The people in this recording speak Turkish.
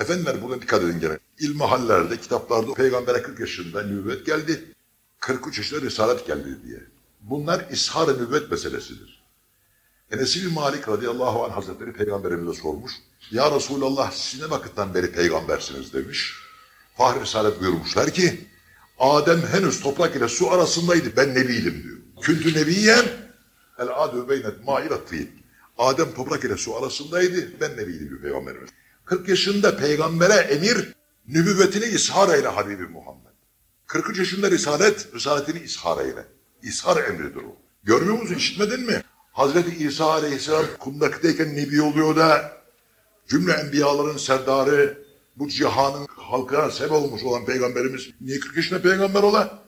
Efendiler buna dikkat edin gene. İlmihallerde, kitaplarda peygambere 40 yaşında nübüvvet geldi. 43 yaşında risalet geldi diye. Bunlar ishar-ı nübüvvet meselesidir. Enes bin Malik radıyallahu anh hazretleri peygamberimize sormuş. Ya Resulallah siz ne vakitten beri peygambersiniz demiş. Fahri Risalet buyurmuşlar ki Adem henüz toprak ile su arasındaydı ben nebiydim diyor. Küntü nebiyen el adü beynet mairat Adem toprak ile su arasındaydı ben nebiydim diyor peygamberimiz. 40 yaşında peygambere emir nübüvvetini ishar eyle Habibi Muhammed. 43 yaşında risalet, risaletini ishar eyle. İshar emridir o. Görmüyor musun, işitmedin mi? Hazreti İsa aleyhisselam kundaktayken nebi oluyor da cümle enbiyaların serdarı, bu cihanın halkına sebep olmuş olan peygamberimiz niye 40 yaşında peygamber ola?